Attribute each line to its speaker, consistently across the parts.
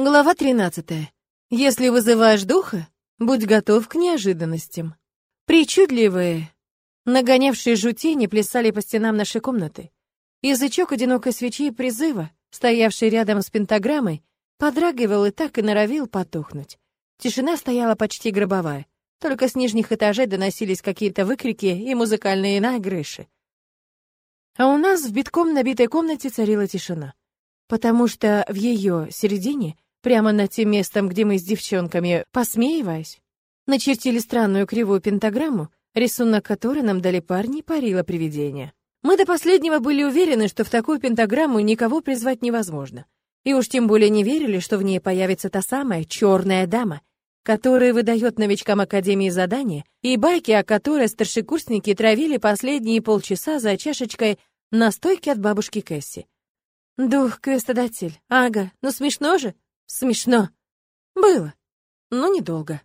Speaker 1: Глава 13. Если вызываешь духа, будь готов к неожиданностям. Причудливые, нагонявшие жутени, плясали по стенам нашей комнаты. Язычок одинокой свечи призыва, стоявший рядом с пентаграммой, подрагивал и так и норовил потухнуть. Тишина стояла почти гробовая. Только с нижних этажей доносились какие-то выкрики и музыкальные наигрыши. А у нас в битком набитой комнате царила тишина, потому что в ее середине — Прямо над тем местом, где мы с девчонками, посмеиваясь, начертили странную кривую пентаграмму, рисунок которой нам дали парни, парило привидение. Мы до последнего были уверены, что в такую пентаграмму никого призвать невозможно. И уж тем более не верили, что в ней появится та самая черная дама, которая выдает новичкам Академии задания и байки, о которой старшекурсники травили последние полчаса за чашечкой настойки от бабушки Кэсси. Дух, квестодатель. Ага, ну смешно же. Смешно. Было. Но недолго.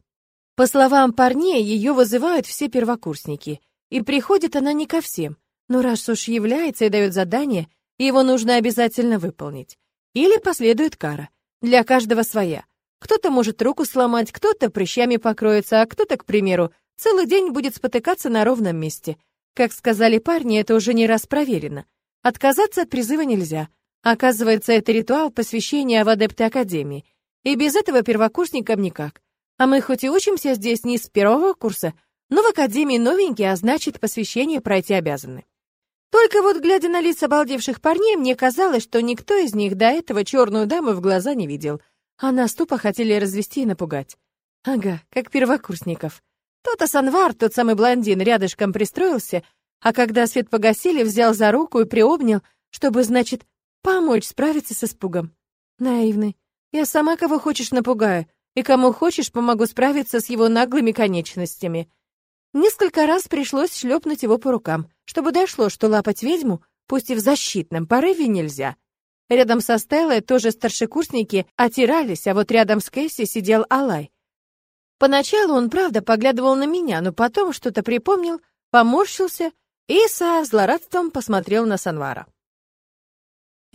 Speaker 1: По словам парней, ее вызывают все первокурсники, и приходит она не ко всем. Но раз уж является и дает задание, его нужно обязательно выполнить. Или последует кара. Для каждого своя. Кто-то может руку сломать, кто-то прыщами покроется, а кто-то, к примеру, целый день будет спотыкаться на ровном месте. Как сказали парни, это уже не раз проверено. Отказаться от призыва нельзя — Оказывается, это ритуал посвящения в адепты Академии. И без этого первокурсникам никак. А мы хоть и учимся здесь не с первого курса, но в Академии новенькие, а значит, посвящение пройти обязаны. Только вот, глядя на лица обалдевших парней, мне казалось, что никто из них до этого черную даму в глаза не видел, а нас тупо хотели развести и напугать. Ага, как первокурсников. Тот Асанвар, тот самый блондин, рядышком пристроился, а когда свет погасили, взял за руку и приобнял, чтобы, значит, Помочь справиться с испугом. Наивный. Я сама кого хочешь напугаю, и кому хочешь помогу справиться с его наглыми конечностями. Несколько раз пришлось шлепнуть его по рукам, чтобы дошло, что лапать ведьму, пусть и в защитном порыве, нельзя. Рядом со Стеллой тоже старшекурсники отирались, а вот рядом с Кэсси сидел Алай. Поначалу он, правда, поглядывал на меня, но потом что-то припомнил, поморщился и со злорадством посмотрел на Санвара.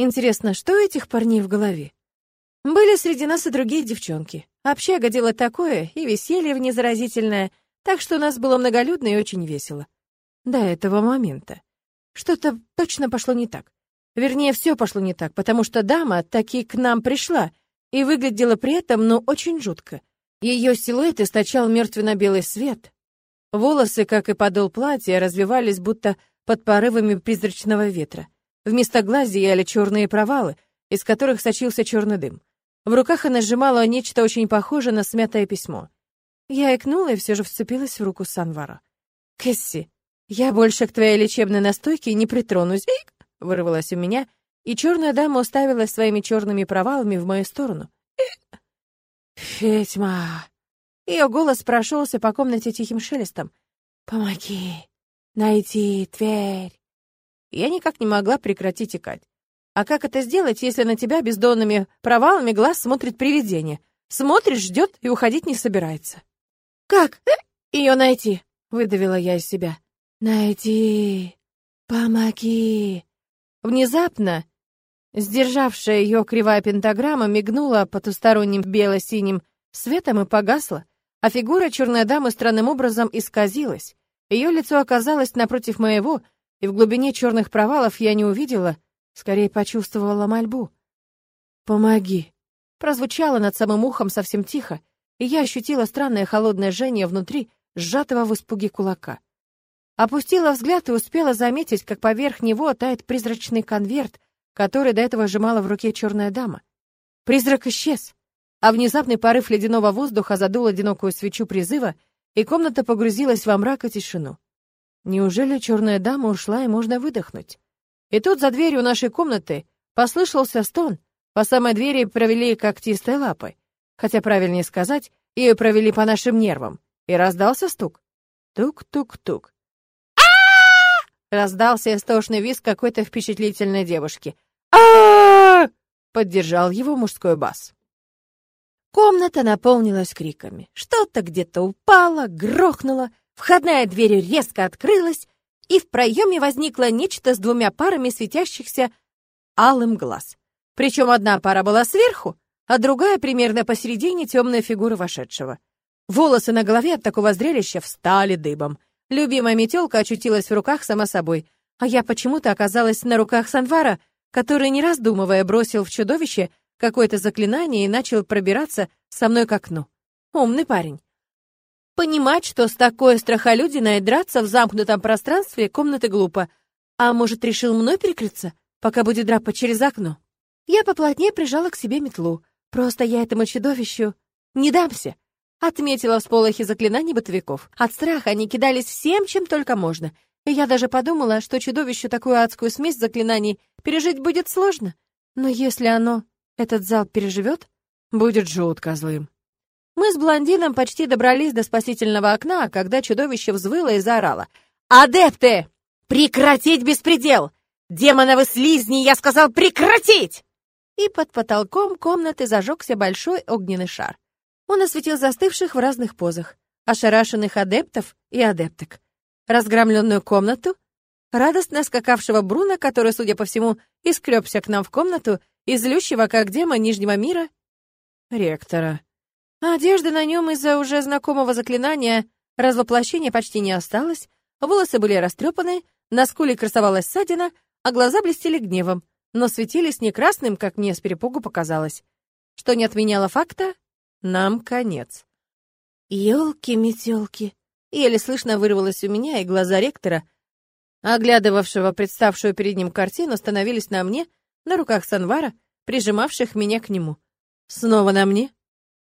Speaker 1: Интересно, что у этих парней в голове? Были среди нас и другие девчонки. Общага дело такое, и веселье в ней заразительное, так что у нас было многолюдно и очень весело. До этого момента. Что-то точно пошло не так. Вернее, все пошло не так, потому что дама таки к нам пришла и выглядела при этом, ну, очень жутко. Ее силуэт источал мертвенно-белый свет. Волосы, как и подол платья, развивались будто под порывами призрачного ветра. Вместо глаз зияли черные провалы, из которых сочился черный дым. В руках она сжимала нечто очень похожее на смятое письмо. Я икнула и все же вцепилась в руку Санвара. «Кэсси, я больше к твоей лечебной настойке не притронусь!» вырвалась у меня, и черная дама уставилась своими черными провалами в мою сторону. «Ведьма!» Ее голос прошелся по комнате тихим шелестом. «Помоги найти дверь!» Я никак не могла прекратить икать. А как это сделать, если на тебя бездонными провалами глаз смотрит привидение? Смотришь, ждет и уходить не собирается. «Как э, ее найти?» — выдавила я из себя. «Найти! Помоги!» Внезапно, сдержавшая ее кривая пентаграмма, мигнула потусторонним бело-синим светом и погасла, а фигура черной дамы странным образом исказилась. Ее лицо оказалось напротив моего, и в глубине черных провалов я не увидела, скорее почувствовала мольбу. «Помоги!» Прозвучало над самым ухом совсем тихо, и я ощутила странное холодное жжение внутри, сжатого в испуге кулака. Опустила взгляд и успела заметить, как поверх него тает призрачный конверт, который до этого сжимала в руке черная дама. Призрак исчез, а внезапный порыв ледяного воздуха задул одинокую свечу призыва, и комната погрузилась во мрак и тишину. Неужели черная дама ушла и можно выдохнуть? И тут за дверью нашей комнаты послышался стон. По самой двери провели когтистой лапой. Хотя правильнее сказать, ее провели по нашим нервам. И раздался стук. Тук-тук-тук. Раздался истошный визг какой-то впечатлительной девушки. а Поддержал его мужской бас. Комната наполнилась криками. Что-то где-то упало, грохнуло, Входная дверь резко открылась, и в проеме возникло нечто с двумя парами светящихся алым глаз. Причем одна пара была сверху, а другая примерно посередине темная фигура вошедшего. Волосы на голове от такого зрелища встали дыбом. Любимая метелка очутилась в руках сама собой, а я почему-то оказалась на руках Санвара, который, не раздумывая, бросил в чудовище какое-то заклинание и начал пробираться со мной к окну. Умный парень. Понимать, что с такой страхолюдиной драться в замкнутом пространстве комнаты глупо. А может, решил мной прикрыться, пока будет драпать через окно? Я поплотнее прижала к себе метлу. Просто я этому чудовищу не дамся. Отметила всполохи заклинаний бытовиков. От страха они кидались всем, чем только можно. И я даже подумала, что чудовищу такую адскую смесь заклинаний пережить будет сложно. Но если оно этот зал переживет, будет жутко злым. Мы с блондином почти добрались до спасительного окна, когда чудовище взвыло и заорало. «Адепты! Прекратить беспредел! Демоновы слизни, я сказал, прекратить!» И под потолком комнаты зажегся большой огненный шар. Он осветил застывших в разных позах, ошарашенных адептов и адепток, разгромленную комнату, радостно скакавшего Бруна, который, судя по всему, искрёбся к нам в комнату, и злющего, как демон Нижнего мира, ректора. Одежды на нем из-за уже знакомого заклинания развоплощения почти не осталось, волосы были растрепаны, на скуле красовалась ссадина, а глаза блестели гневом, но светились не красным, как мне с перепугу показалось, что не отменяло факта, нам конец. Ёлки-метёлки. Еле слышно вырвалось у меня, и глаза ректора, оглядывавшего представшую перед ним картину, становились на мне, на руках Санвара, прижимавших меня к нему. Снова на мне?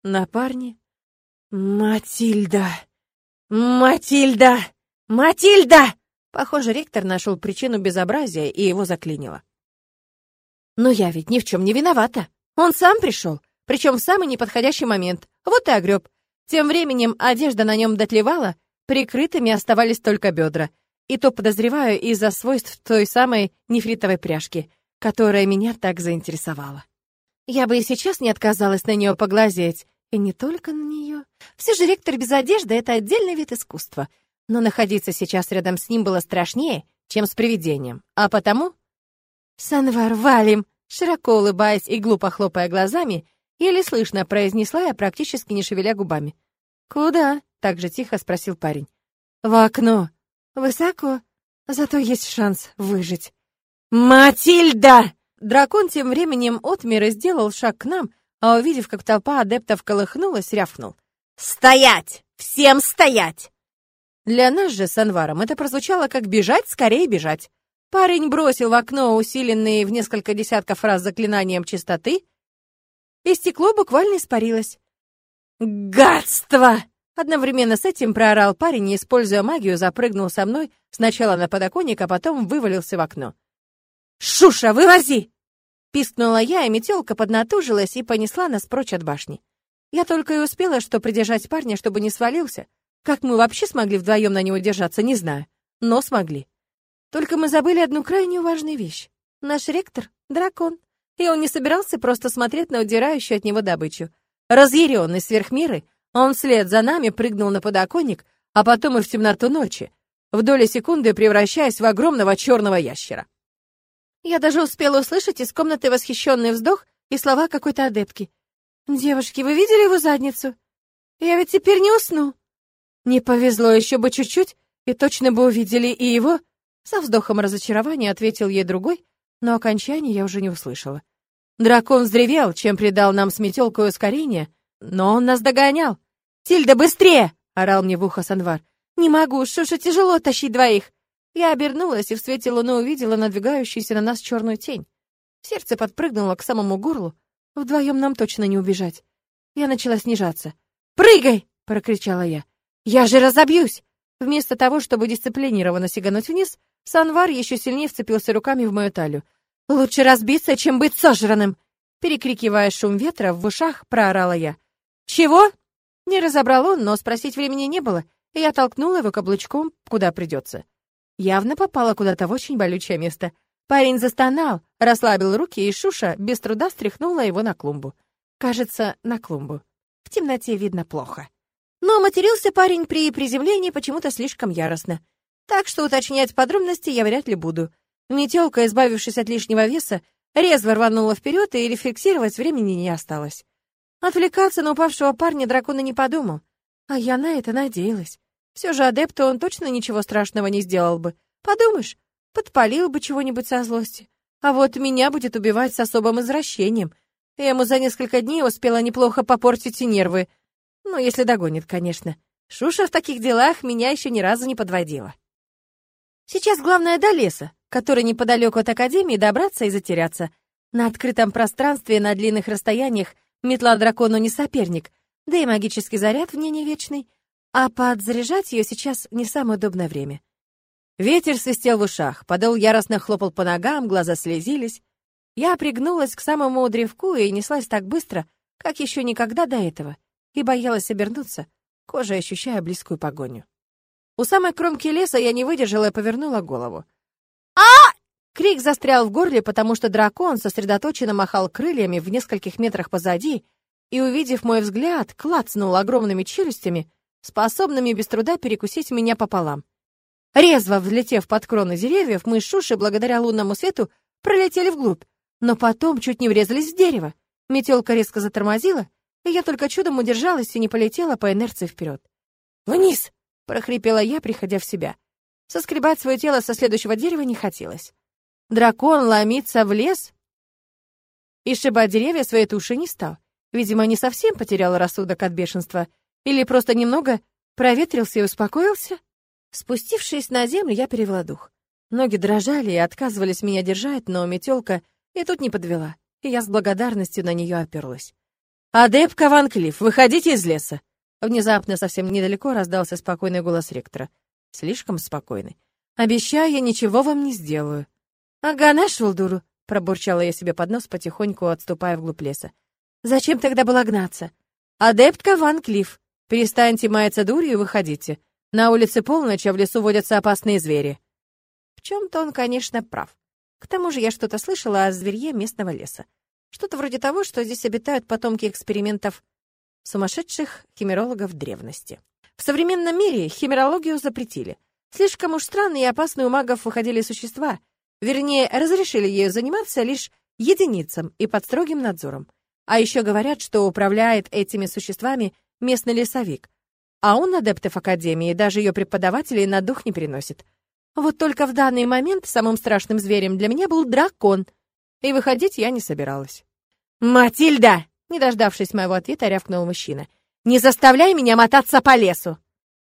Speaker 1: На парне? Матильда! Матильда! Матильда! Похоже, ректор нашел причину безобразия, и его заклинило. Но я ведь ни в чем не виновата. Он сам пришел причем в самый неподходящий момент. Вот и огреб. Тем временем одежда на нем дотлевала, прикрытыми оставались только бедра. И то, подозреваю, из-за свойств той самой нефритовой пряжки, которая меня так заинтересовала. Я бы и сейчас не отказалась на нее поглазеть, и не только на нее. Все же ректор без одежды — это отдельный вид искусства. Но находиться сейчас рядом с ним было страшнее, чем с привидением. А потому... «Санвар, валим!» Широко улыбаясь и глупо хлопая глазами, Еле слышно произнесла я, практически не шевеля губами. «Куда?» — так же тихо спросил парень. «В окно. Высоко. Зато есть шанс выжить». «Матильда!» Дракон тем временем отмер и сделал шаг к нам, а увидев, как толпа адептов колыхнулась, рявкнул. «Стоять! Всем стоять!» Для нас же с Анваром это прозвучало как «бежать, скорее бежать». Парень бросил в окно усиленные в несколько десятков раз заклинанием чистоты, и стекло буквально испарилось. «Гадство!» Одновременно с этим проорал парень и, используя магию, запрыгнул со мной сначала на подоконник, а потом вывалился в окно. «Шуша, вывози!» Пискнула я, и метелка поднатужилась и понесла нас прочь от башни. Я только и успела, что придержать парня, чтобы не свалился. Как мы вообще смогли вдвоем на него держаться, не знаю. Но смогли. Только мы забыли одну крайне важную вещь. Наш ректор — дракон и он не собирался просто смотреть на удирающую от него добычу. Разъяренный сверх меры, он вслед за нами прыгнул на подоконник, а потом и в темноту ночи, в доли секунды превращаясь в огромного черного ящера. Я даже успела услышать из комнаты восхищенный вздох и слова какой-то адептки. «Девушки, вы видели его задницу? Я ведь теперь не усну». Не повезло еще бы чуть-чуть, и точно бы увидели и его. Со вздохом разочарования ответил ей другой, но окончания я уже не услышала. Дракон взревел, чем придал нам с метелкой ускорение, но он нас догонял. «Тильда, быстрее!» — орал мне в ухо Санвар. «Не могу, Шуша, тяжело тащить двоих!» Я обернулась и в свете луны увидела надвигающуюся на нас черную тень. Сердце подпрыгнуло к самому горлу. Вдвоем нам точно не убежать. Я начала снижаться. «Прыгай!» — прокричала я. «Я же разобьюсь!» Вместо того, чтобы дисциплинированно сигануть вниз, Санвар еще сильнее вцепился руками в мою талию. «Лучше разбиться, чем быть сожранным!» Перекрикивая шум ветра, в ушах проорала я. «Чего?» Не разобрал он, но спросить времени не было, и я толкнула его каблучком, куда придется. Явно попала куда-то в очень болючее место. Парень застонал, расслабил руки, и Шуша без труда стряхнула его на клумбу. Кажется, на клумбу. В темноте видно плохо. Но матерился парень при приземлении почему-то слишком яростно. Так что уточнять подробности я вряд ли буду. Метелка, избавившись от лишнего веса, резво рванула вперед, и рефлексировать времени не осталось. Отвлекаться на упавшего парня дракона не подумал. А я на это надеялась. Все же адепту он точно ничего страшного не сделал бы. Подумаешь, подпалил бы чего-нибудь со злости. А вот меня будет убивать с особым извращением. Я ему за несколько дней успела неплохо попортить нервы. Ну, если догонит, конечно. Шуша в таких делах меня еще ни разу не подводила. Сейчас главное до леса, который неподалеку от Академии, добраться и затеряться. На открытом пространстве на длинных расстояниях метла дракону не соперник, да и магический заряд в ней не вечный, а подзаряжать ее сейчас не самое удобное время. Ветер свистел в ушах, подол яростно хлопал по ногам, глаза слезились. Я пригнулась к самому древку и неслась так быстро, как еще никогда до этого, и боялась обернуться, кожей ощущая близкую погоню. У самой кромки леса я не выдержала и повернула голову. а Крик застрял в горле, потому что дракон сосредоточенно махал крыльями в нескольких метрах позади и, увидев мой взгляд, клацнул огромными челюстями, способными без труда перекусить меня пополам. Резво взлетев под кроны деревьев, мы с Шушей, благодаря лунному свету, пролетели вглубь, но потом чуть не врезались в дерево. Метелка резко затормозила, и я только чудом удержалась и не полетела по инерции вперед. «Вниз!» — прохрипела я, приходя в себя. Соскребать свое тело со следующего дерева не хотелось. Дракон ломиться в лес и шибать деревья своей туши не стал. Видимо, не совсем потерял рассудок от бешенства, или просто немного проветрился и успокоился. Спустившись на землю, я перевела дух. Ноги дрожали и отказывались меня держать, но метелка и тут не подвела, и я с благодарностью на нее оперлась. «Адепка Ван Клифф, выходите из леса!» Внезапно, совсем недалеко, раздался спокойный голос ректора. Слишком спокойный. «Обещаю, я ничего вам не сделаю». «Ага, нашел дуру», — пробурчала я себе под нос, потихоньку отступая вглубь леса. «Зачем тогда было гнаться?» «Адептка Ван Клифф, перестаньте маяться дурью и выходите. На улице полночь, а в лесу водятся опасные звери». В чем-то он, конечно, прав. К тому же я что-то слышала о зверье местного леса. Что-то вроде того, что здесь обитают потомки экспериментов сумасшедших химерологов древности. В современном мире химерологию запретили. Слишком уж странные и опасные у магов выходили существа, вернее, разрешили ею заниматься лишь единицам и под строгим надзором. А еще говорят, что управляет этими существами местный лесовик, а он адептов Академии, даже ее преподавателей на дух не переносит. Вот только в данный момент самым страшным зверем для меня был дракон — и выходить я не собиралась. «Матильда!» — не дождавшись моего ответа, рявкнул мужчина. «Не заставляй меня мотаться по лесу!»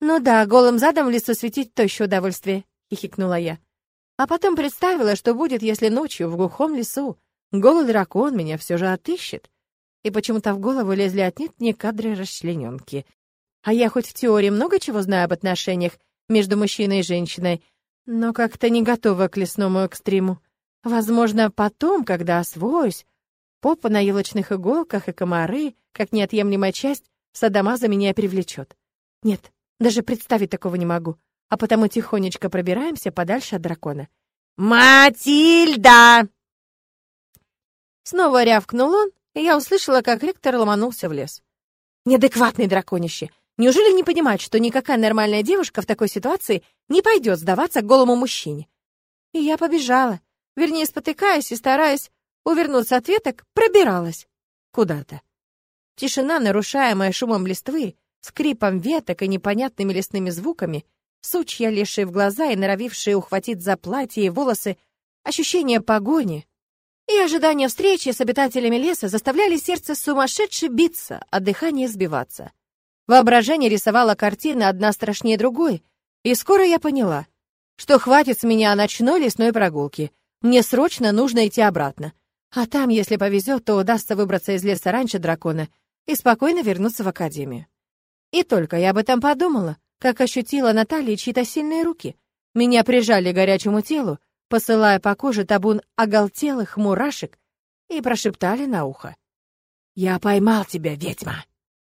Speaker 1: «Ну да, голым задом в лесу светить то еще удовольствие», — хихикнула я. А потом представила, что будет, если ночью в глухом лесу голый дракон меня все же отыщет. И почему-то в голову лезли отнюдь не кадры расчлененки. А я хоть в теории много чего знаю об отношениях между мужчиной и женщиной, но как-то не готова к лесному экстриму. Возможно, потом, когда освоюсь, попа на елочных иголках и комары, как неотъемлемая часть, садомаза меня привлечет. Нет, даже представить такого не могу, а потому тихонечко пробираемся подальше от дракона. «Матильда!» Снова рявкнул он, и я услышала, как ректор ломанулся в лес. Неадекватный драконище! Неужели не понимает, что никакая нормальная девушка в такой ситуации не пойдет сдаваться голому мужчине? И я побежала, Вернее, спотыкаясь и стараясь увернуться от веток, пробиралась куда-то. Тишина, нарушаемая шумом листвы, скрипом веток и непонятными лесными звуками, сучья, лезшие в глаза и норовившие ухватить за платье и волосы, ощущение погони и ожидание встречи с обитателями леса заставляли сердце сумасшедше биться, а дыхание сбиваться. Воображение рисовало картины одна страшнее другой, и скоро я поняла, что хватит с меня ночной лесной прогулки — мне срочно нужно идти обратно. А там, если повезет, то удастся выбраться из леса раньше дракона и спокойно вернуться в академию. И только я об этом подумала, как ощутила на чьи-то сильные руки. Меня прижали к горячему телу, посылая по коже табун оголтелых мурашек, и прошептали на ухо. «Я поймал тебя, ведьма!»